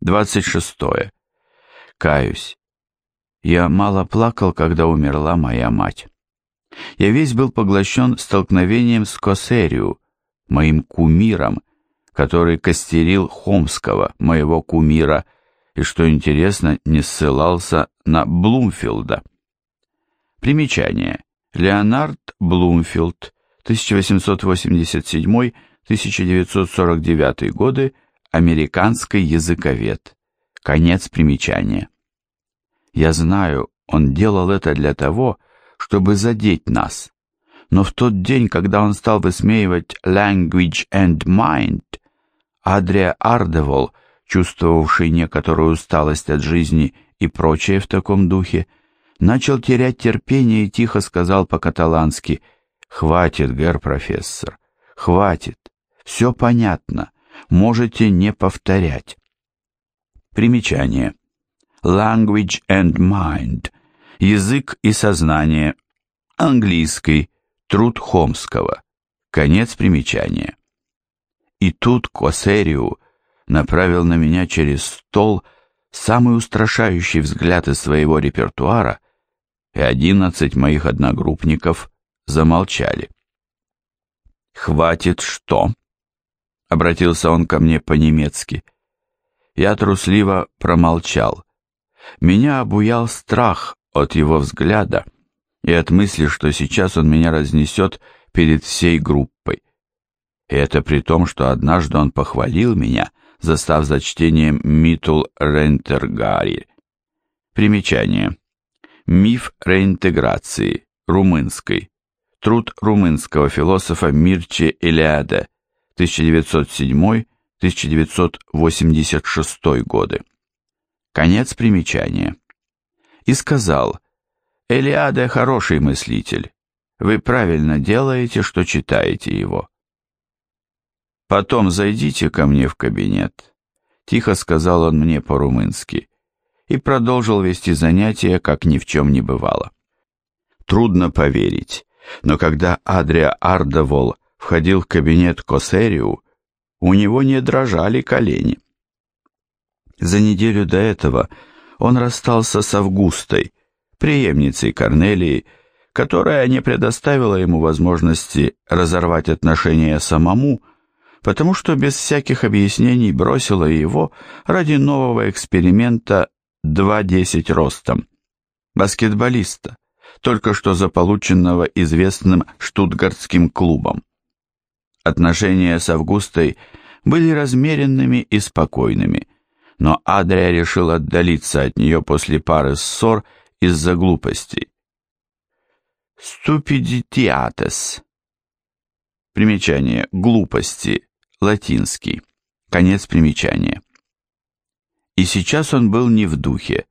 26. Каюсь. Я мало плакал, когда умерла моя мать. Я весь был поглощен столкновением с Косерию, моим кумиром, который костерил Хомского, моего кумира, и, что интересно, не ссылался на Блумфилда. Примечание. Леонард Блумфилд, 1887-1949 годы, американский языковед. Конец примечания. Я знаю, он делал это для того, чтобы задеть нас. Но в тот день, когда он стал высмеивать «language and mind», Адрия Ардевол, чувствовавший некоторую усталость от жизни и прочее в таком духе, начал терять терпение и тихо сказал по-каталански «Хватит, гэр профессор, хватит, все понятно, можете не повторять». Примечание. Language and Mind. Язык и сознание. Английский. Труд Хомского. Конец примечания. И тут Косерию направил на меня через стол самый устрашающий взгляд из своего репертуара, и одиннадцать моих одногруппников замолчали. «Хватит что?» — обратился он ко мне по-немецки. Я трусливо промолчал. Меня обуял страх от его взгляда и от мысли, что сейчас он меня разнесет перед всей группой. И это при том, что однажды он похвалил меня, застав за чтением Митул Рентергари. Примечание. Миф реинтеграции, румынской. Труд румынского философа Мирче Элиада, 1907-1986 годы. Конец примечания. И сказал, «Элиаде хороший мыслитель. Вы правильно делаете, что читаете его». «Потом зайдите ко мне в кабинет», — тихо сказал он мне по-румынски, и продолжил вести занятия, как ни в чем не бывало. Трудно поверить, но когда Адрия Ардовол входил в кабинет Косериу, у него не дрожали колени. За неделю до этого он расстался с Августой, преемницей Корнелии, которая не предоставила ему возможности разорвать отношения самому, потому что без всяких объяснений бросила его ради нового эксперимента 2.10 ростом. Баскетболиста, только что заполученного известным штутгартским клубом. Отношения с Августой были размеренными и спокойными – но Адрия решил отдалиться от нее после пары ссор из-за глупостей. Ступидитиатес. Примечание. Глупости. Латинский. Конец примечания. И сейчас он был не в духе,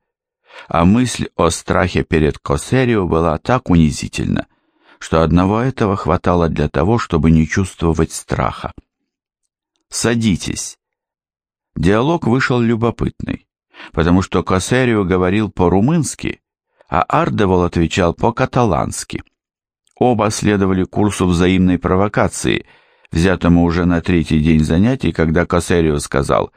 а мысль о страхе перед Косерио была так унизительна, что одного этого хватало для того, чтобы не чувствовать страха. «Садитесь», Диалог вышел любопытный, потому что Косерио говорил по-румынски, а Ардевол отвечал по-каталански. Оба следовали курсу взаимной провокации, взятому уже на третий день занятий, когда Косерио сказал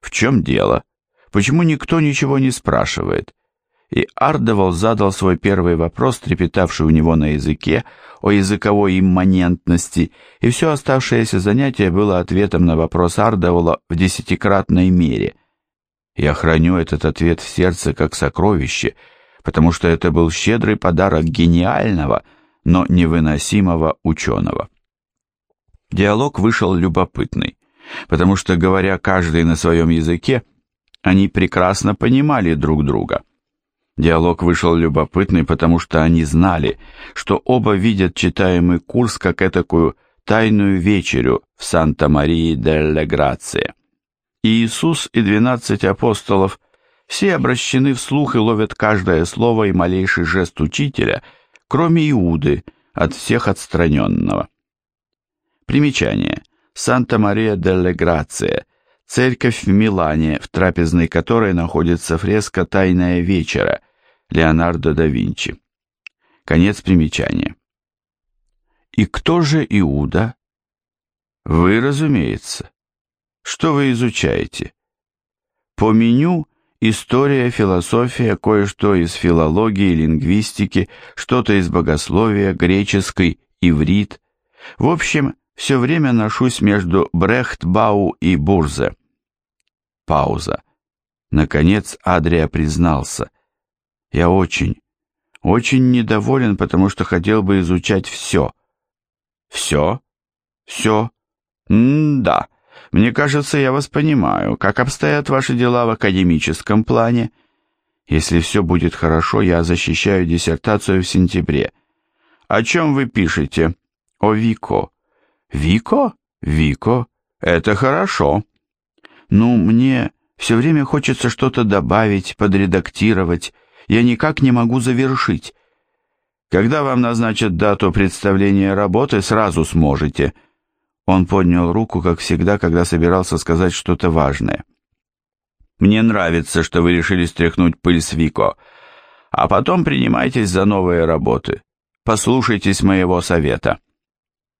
«В чем дело? Почему никто ничего не спрашивает?» И Ардевол задал свой первый вопрос, трепетавший у него на языке, о языковой имманентности, и все оставшееся занятие было ответом на вопрос Ардевола в десятикратной мере. Я храню этот ответ в сердце как сокровище, потому что это был щедрый подарок гениального, но невыносимого ученого. Диалог вышел любопытный, потому что, говоря каждый на своем языке, они прекрасно понимали друг друга. Диалог вышел любопытный, потому что они знали, что оба видят читаемый курс как этакую тайную вечерю в Санта-Марии-делле-Грация. Иисус и двенадцать апостолов все обращены вслух и ловят каждое слово и малейший жест учителя, кроме Иуды, от всех отстраненного. Примечание. Санта-Мария-делле-Грация – церковь в Милане, в трапезной которой находится фреска «Тайная вечера», Леонардо да Винчи. Конец примечания. И кто же Иуда? Вы, разумеется. Что вы изучаете? По меню история, философия, кое-что из филологии, лингвистики, что-то из богословия, греческой, иврит. В общем, все время ношусь между Брехтбау и Бурзе. Пауза. Наконец Адрия признался. Я очень, очень недоволен, потому что хотел бы изучать все. Все? Все? М-да. Мне кажется, я вас понимаю. Как обстоят ваши дела в академическом плане? Если все будет хорошо, я защищаю диссертацию в сентябре. О чем вы пишете? О Вико. Вико? Вико? Это хорошо. Ну, мне все время хочется что-то добавить, подредактировать. Я никак не могу завершить. Когда вам назначат дату представления работы, сразу сможете. Он поднял руку, как всегда, когда собирался сказать что-то важное. Мне нравится, что вы решили стряхнуть пыль с Вико. А потом принимайтесь за новые работы. Послушайтесь моего совета.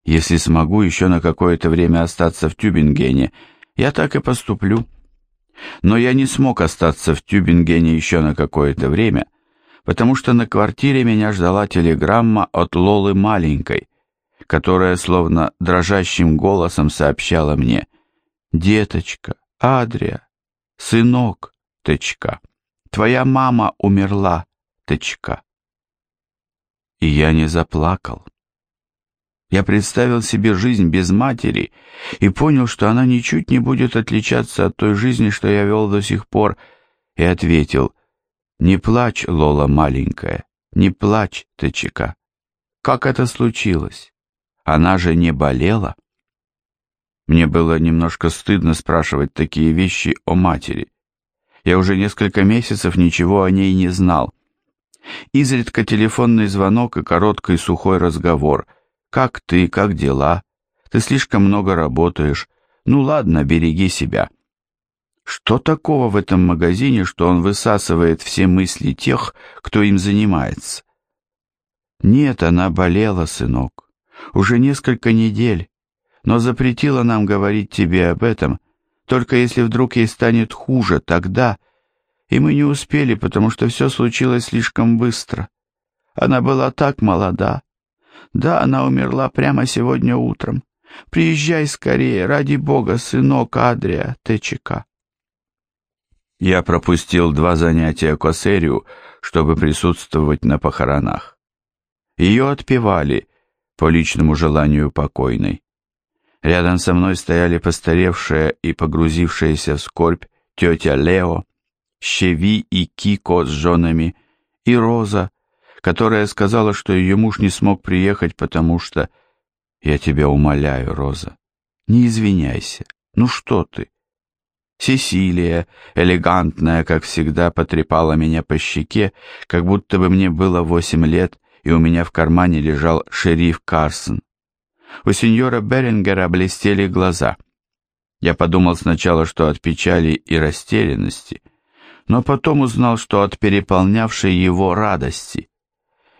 Если смогу еще на какое-то время остаться в Тюбингене, я так и поступлю. Но я не смог остаться в Тюбингене еще на какое-то время, потому что на квартире меня ждала телеграмма от Лолы Маленькой, которая словно дрожащим голосом сообщала мне «Деточка, Адрия, сынок, тычка, твоя мама умерла, тычка». И я не заплакал. Я представил себе жизнь без матери и понял, что она ничуть не будет отличаться от той жизни, что я вел до сих пор, и ответил, «Не плачь, Лола маленькая, не плачь, Тычека. Как это случилось? Она же не болела?» Мне было немножко стыдно спрашивать такие вещи о матери. Я уже несколько месяцев ничего о ней не знал. Изредка телефонный звонок и короткий сухой разговор — как ты, как дела? Ты слишком много работаешь. Ну ладно, береги себя. Что такого в этом магазине, что он высасывает все мысли тех, кто им занимается? Нет, она болела, сынок. Уже несколько недель. Но запретила нам говорить тебе об этом, только если вдруг ей станет хуже, тогда... И мы не успели, потому что все случилось слишком быстро. Она была так молода. Да, она умерла прямо сегодня утром. Приезжай скорее, ради бога, сынок Адрия ТЧК. Я пропустил два занятия косерию, чтобы присутствовать на похоронах. Ее отпевали по личному желанию покойной. Рядом со мной стояли постаревшая и погрузившаяся в скорбь тетя Лео, Щеви и Кико с женами, и Роза, которая сказала, что ее муж не смог приехать, потому что... Я тебя умоляю, Роза, не извиняйся. Ну что ты? Сесилия, элегантная, как всегда, потрепала меня по щеке, как будто бы мне было восемь лет, и у меня в кармане лежал шериф Карсон. У сеньора Берингера блестели глаза. Я подумал сначала, что от печали и растерянности, но потом узнал, что от переполнявшей его радости.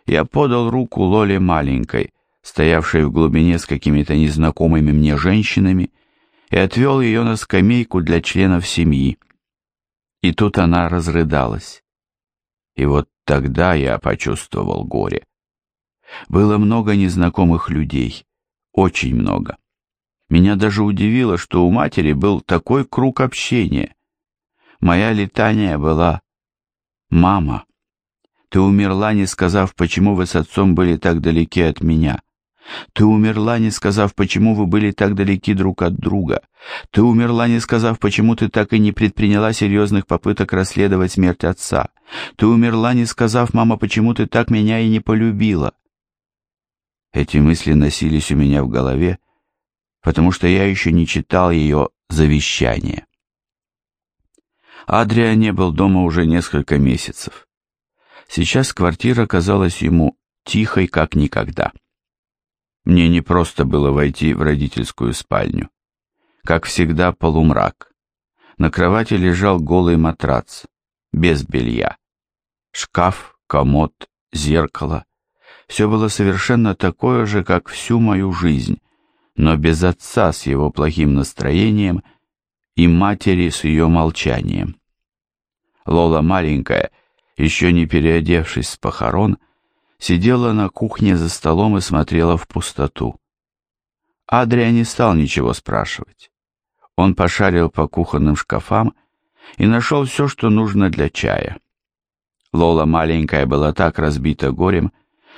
Я подал руку Лоле маленькой, стоявшей в глубине с какими-то незнакомыми мне женщинами, и отвел ее на скамейку для членов семьи. И тут она разрыдалась. И вот тогда я почувствовал горе. Было много незнакомых людей, очень много. Меня даже удивило, что у матери был такой круг общения. Моя летания была «Мама». Ты умерла, не сказав, почему вы с отцом были так далеки от меня. Ты умерла, не сказав, почему вы были так далеки друг от друга. Ты умерла, не сказав, почему ты так и не предприняла серьезных попыток расследовать смерть отца. Ты умерла, не сказав, мама, почему ты так меня и не полюбила. Эти мысли носились у меня в голове, потому что я еще не читал ее завещание. Адрия не был дома уже несколько месяцев. Сейчас квартира казалась ему тихой, как никогда. Мне не просто было войти в родительскую спальню. Как всегда, полумрак. На кровати лежал голый матрац, без белья. Шкаф, комод, зеркало. Все было совершенно такое же, как всю мою жизнь, но без отца с его плохим настроением и матери с ее молчанием. Лола маленькая, еще не переодевшись с похорон, сидела на кухне за столом и смотрела в пустоту. Адрия не стал ничего спрашивать. Он пошарил по кухонным шкафам и нашел все, что нужно для чая. Лола маленькая была так разбита горем,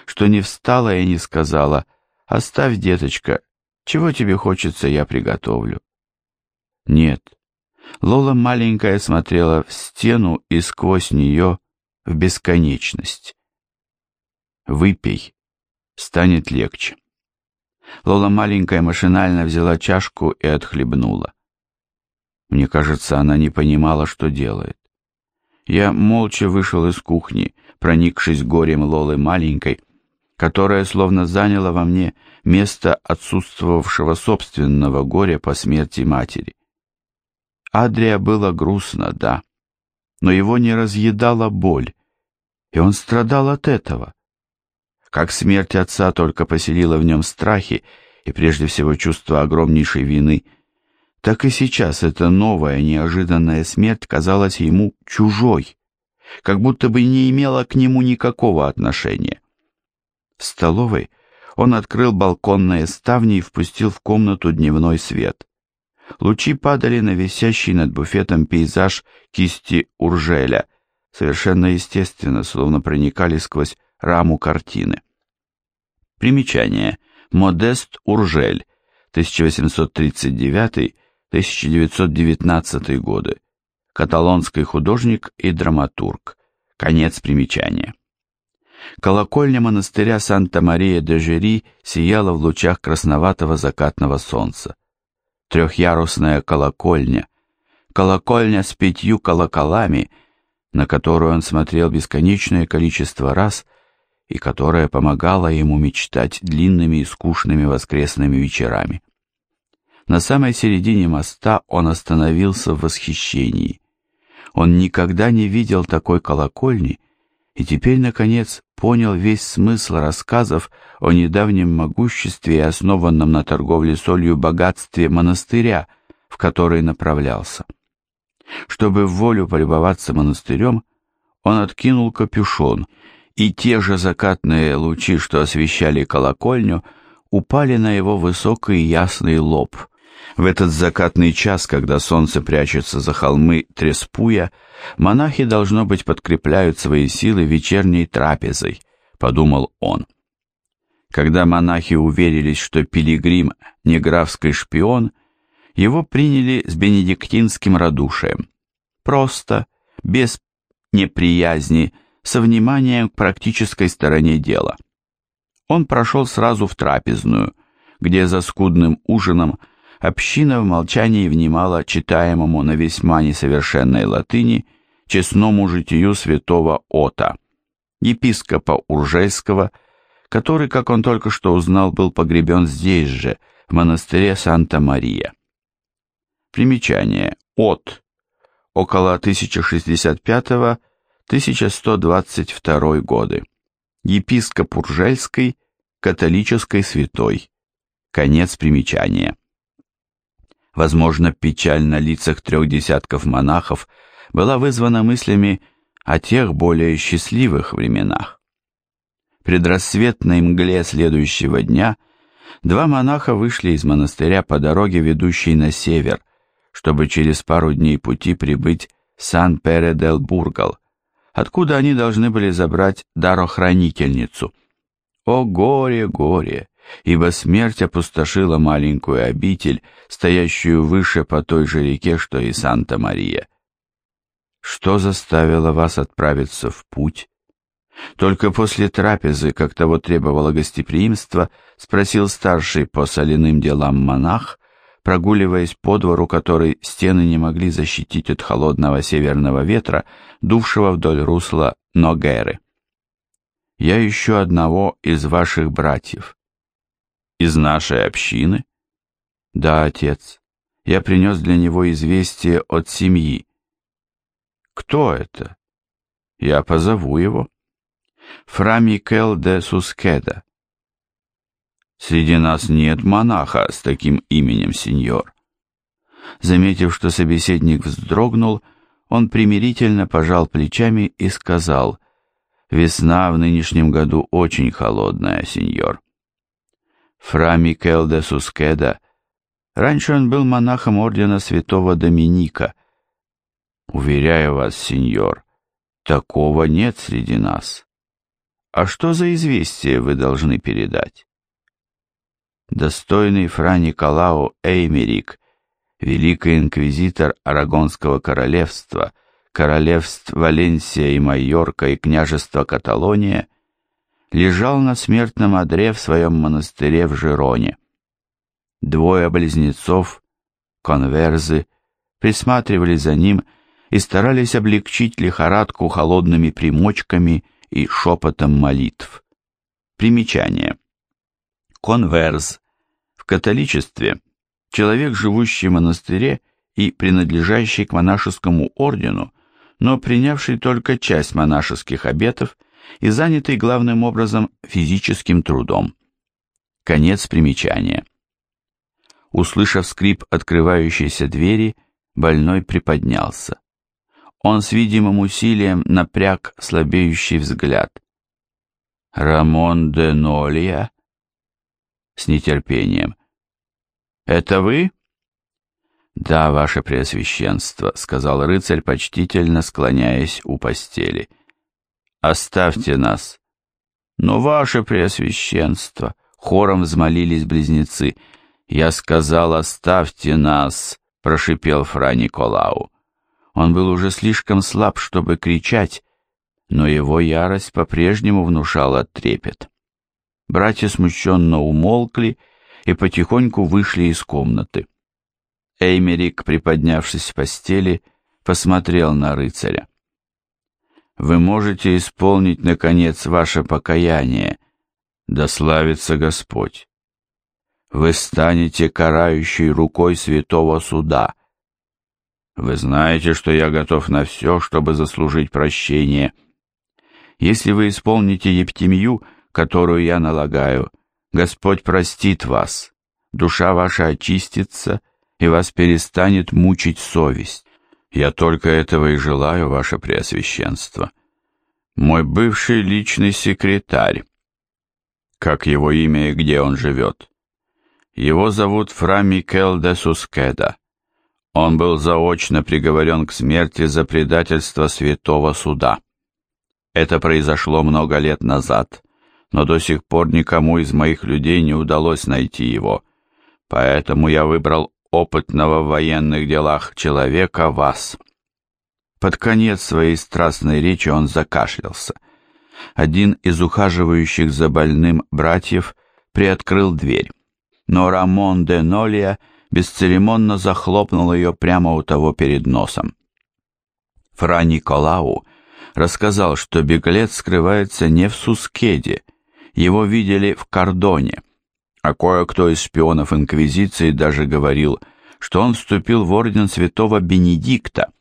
что не встала и не сказала «Оставь, деточка, чего тебе хочется, я приготовлю». Нет, Лола маленькая смотрела в стену и сквозь нее в бесконечность. «Выпей, станет легче». Лола маленькая машинально взяла чашку и отхлебнула. Мне кажется, она не понимала, что делает. Я молча вышел из кухни, проникшись горем Лолы маленькой, которая словно заняла во мне место отсутствовавшего собственного горя по смерти матери. Адрия было грустно, да, но его не разъедала боль, и он страдал от этого. Как смерть отца только поселила в нем страхи и прежде всего чувство огромнейшей вины, так и сейчас эта новая неожиданная смерть казалась ему чужой, как будто бы не имела к нему никакого отношения. В столовой он открыл балконные ставни и впустил в комнату дневной свет. Лучи падали на висящий над буфетом пейзаж кисти Уржеля, совершенно естественно, словно проникали сквозь раму картины. Примечание. Модест Уржель, 1839-1919 годы. Каталонский художник и драматург. Конец примечания. Колокольня монастыря Санта-Мария-де-Жери сияла в лучах красноватого закатного солнца трехъярусная колокольня, колокольня с пятью колоколами, на которую он смотрел бесконечное количество раз и которая помогала ему мечтать длинными и скучными воскресными вечерами. На самой середине моста он остановился в восхищении. Он никогда не видел такой колокольни и теперь, наконец, понял весь смысл рассказов о недавнем могуществе и основанном на торговле солью богатстве монастыря, в который направлялся. Чтобы в волю полюбоваться монастырем, он откинул капюшон, и те же закатные лучи, что освещали колокольню, упали на его высокий ясный лоб. В этот закатный час, когда солнце прячется за холмы Треспуя, монахи, должно быть, подкрепляют свои силы вечерней трапезой, подумал он. Когда монахи уверились, что пилигрим не графский шпион, его приняли с бенедиктинским радушием. Просто, без неприязни, со вниманием к практической стороне дела. Он прошел сразу в трапезную, где за скудным ужином община в молчании внимала читаемому на весьма несовершенной латыни честному житию святого Ота, епископа Уржельского, который, как он только что узнал, был погребен здесь же, в монастыре Санта-Мария. Примечание. От. Около 1065-1122 годы. Епископ Уржельской, католической святой. Конец примечания. Возможно, печаль на лицах трех десятков монахов была вызвана мыслями о тех более счастливых временах. Предрассветной мгле следующего дня два монаха вышли из монастыря по дороге, ведущей на север, чтобы через пару дней пути прибыть в Сан-Пере-дел-Бургал, откуда они должны были забрать дарохранительницу. О горе, горе! Ибо смерть опустошила маленькую обитель, стоящую выше по той же реке, что и Санта-Мария. Что заставило вас отправиться в путь? Только после трапезы, как того требовало гостеприимство, спросил старший по соляным делам монах, прогуливаясь по двору, который стены не могли защитить от холодного северного ветра, дувшего вдоль русла Ногеры. «Я ищу одного из ваших братьев». Из нашей общины? Да, отец. Я принес для него известие от семьи. Кто это? Я позову его. Фра Микел де Сускеда. Среди нас нет монаха с таким именем, сеньор. Заметив, что собеседник вздрогнул, он примирительно пожал плечами и сказал, «Весна в нынешнем году очень холодная, сеньор». Фра Микел де Сускеда, раньше он был монахом ордена святого Доминика. Уверяю вас, сеньор, такого нет среди нас. А что за известие вы должны передать? Достойный фра Николао Эймерик великий инквизитор Арагонского королевства, королевств Валенсия и Майорка и княжества Каталония, лежал на смертном одре в своем монастыре в Жироне. Двое близнецов, конверзы, присматривали за ним и старались облегчить лихорадку холодными примочками и шепотом молитв. Примечание. Конверз. В католичестве человек, живущий в монастыре и принадлежащий к монашескому ордену, но принявший только часть монашеских обетов и занятый главным образом физическим трудом. Конец примечания. Услышав скрип открывающейся двери, больной приподнялся. Он с видимым усилием напряг слабеющий взгляд. «Рамон де Нолия?» С нетерпением. «Это вы?» «Да, ваше преосвященство», — сказал рыцарь, почтительно склоняясь у постели. «Оставьте нас». «Но ваше преосвященство», — хором взмолились близнецы. «Я сказал, оставьте нас», — прошипел фра Николау. Он был уже слишком слаб, чтобы кричать, но его ярость по-прежнему внушала трепет. Братья смущенно умолкли и потихоньку вышли из комнаты. Эймерик, приподнявшись в постели, посмотрел на рыцаря. «Вы можете исполнить, наконец, ваше покаяние, да славится Господь. Вы станете карающей рукой святого суда. Вы знаете, что я готов на все, чтобы заслужить прощение. Если вы исполните ептемью, которую я налагаю, Господь простит вас, душа ваша очистится, и вас перестанет мучить совесть. Я только этого и желаю, ваше преосвященство. Мой бывший личный секретарь. Как его имя и где он живет? Его зовут Фра Микел де Сускеда. Он был заочно приговорен к смерти за предательство святого суда. Это произошло много лет назад, но до сих пор никому из моих людей не удалось найти его. Поэтому я выбрал опытного в военных делах человека вас. Под конец своей страстной речи он закашлялся. Один из ухаживающих за больным братьев приоткрыл дверь, но Рамон де Нолия бесцеремонно захлопнул ее прямо у того перед носом. Фра Николау рассказал, что беглец скрывается не в Сускеде, его видели в Кордоне, а кое-кто из шпионов Инквизиции даже говорил, что он вступил в орден святого Бенедикта,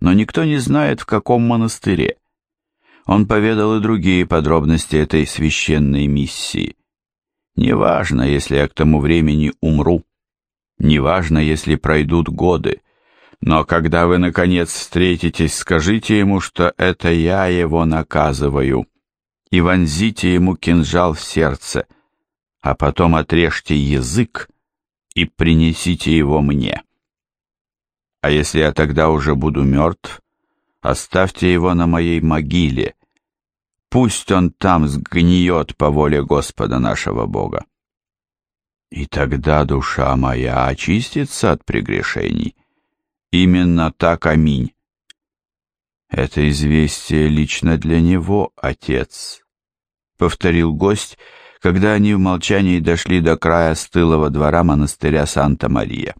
но никто не знает, в каком монастыре. Он поведал и другие подробности этой священной миссии. Неважно, если я к тому времени умру, неважно, если пройдут годы, но когда вы, наконец, встретитесь, скажите ему, что это я его наказываю и вонзите ему кинжал в сердце, а потом отрежьте язык и принесите его мне. А если я тогда уже буду мертв, оставьте его на моей могиле, пусть он там сгниет по воле Господа нашего Бога. И тогда душа моя очистится от прегрешений. Именно так, аминь. Это известие лично для него, отец. — повторил гость, когда они в молчании дошли до края стылого двора монастыря Санта-Мария.